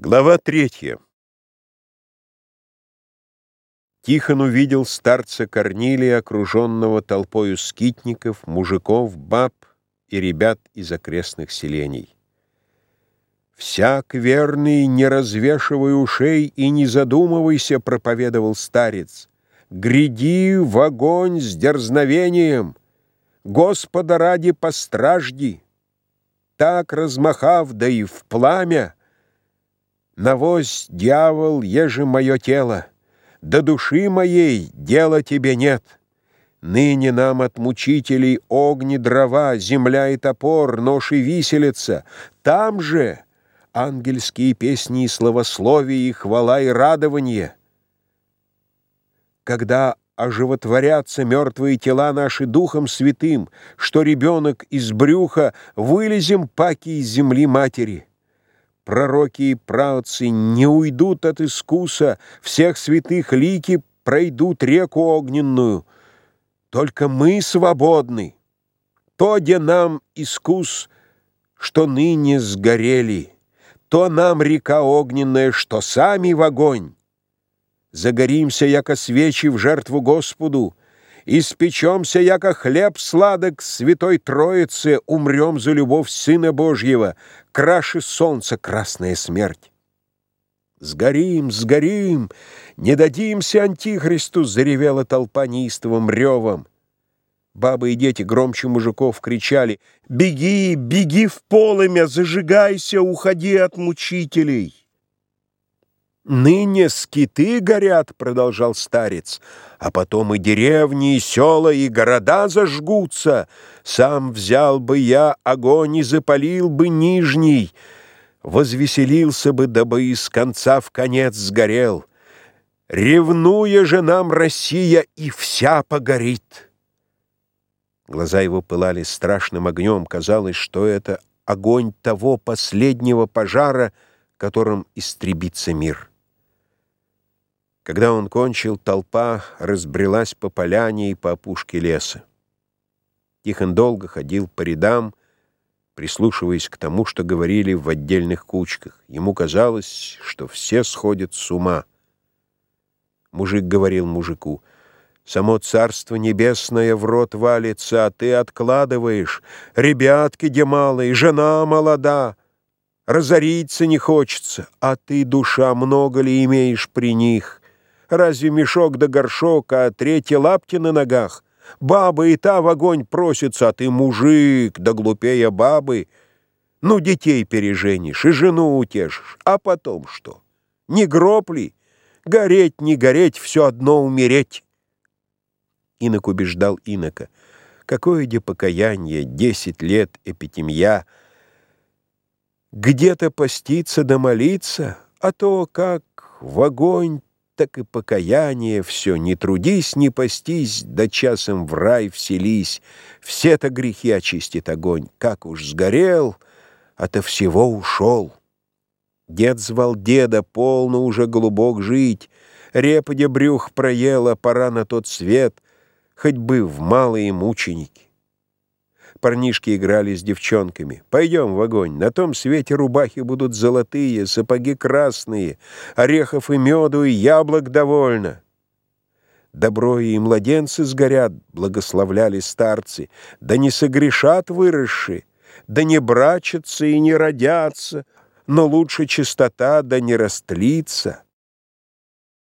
Глава третья. Тихон увидел старца Корнилия, окруженного толпою скитников, мужиков, баб и ребят из окрестных селений. «Всяк верный, не развешивай ушей и не задумывайся», — проповедовал старец, «гряди в огонь с дерзновением, Господа ради постражди, так размахав, да и в пламя, Навозь, дьявол, еже мое тело, до души моей дела тебе нет. Ныне нам от мучителей огни дрова, земля и топор, нож и виселица. Там же ангельские песни и словословие, и хвала, и радование. Когда оживотворятся мертвые тела наши духом святым, что ребенок из брюха вылезем паки из земли матери пророки и праотцы не уйдут от искуса, всех святых лики пройдут реку огненную. Только мы свободны. То, где нам искус, что ныне сгорели, то нам река огненная, что сами в огонь. Загоримся, яко свечи в жертву Господу, Испечемся, яко хлеб сладок Святой Троице, умрем за любовь Сына Божьего, краше солнца красная смерть. Сгорим, сгорим, не дадимся Антихристу, заревела толпа неистовым ревом. Бабы и дети громче мужиков кричали «Беги, беги в полымя, зажигайся, уходи от мучителей!» «Ныне скиты горят», — продолжал старец, «а потом и деревни, и села, и города зажгутся. Сам взял бы я огонь и запалил бы нижний, возвеселился бы, дабы из конца в конец сгорел. Ревнуя же нам Россия, и вся погорит». Глаза его пылали страшным огнем, казалось, что это огонь того последнего пожара, которым истребится мир. Когда он кончил, толпа разбрелась по поляне и по опушке леса. Тихон долго ходил по рядам, прислушиваясь к тому, что говорили в отдельных кучках. Ему казалось, что все сходят с ума. Мужик говорил мужику, «Само Царство Небесное в рот валится, а ты откладываешь. Ребятки где малые, жена молода, разориться не хочется, а ты, душа, много ли имеешь при них?» Разве мешок да горшок, а третьи лапти на ногах? Баба и та в огонь просится, а ты мужик, да глупее бабы. Ну, детей переженишь и жену утешишь. А потом что? Не гроб ли? Гореть, не гореть, все одно умереть. Инок убеждал инока. Какое де покаяние, десять лет эпитемья. Где-то поститься да молиться, а то как в огонь так и покаяние все, не трудись, не постись, да часом в рай вселись, все-то грехи очистит огонь, как уж сгорел, ото всего ушел. Дед звал деда, полно уже глубок жить, реподе брюх проела, пора на тот свет, хоть бы в малые мученики. Парнишки играли с девчонками. «Пойдем в огонь. На том свете рубахи будут золотые, сапоги красные, орехов и меду, и яблок довольно». Добро и младенцы сгорят, благословляли старцы, да не согрешат выросшие, да не брачатся и не родятся, но лучше чистота, да не растлится.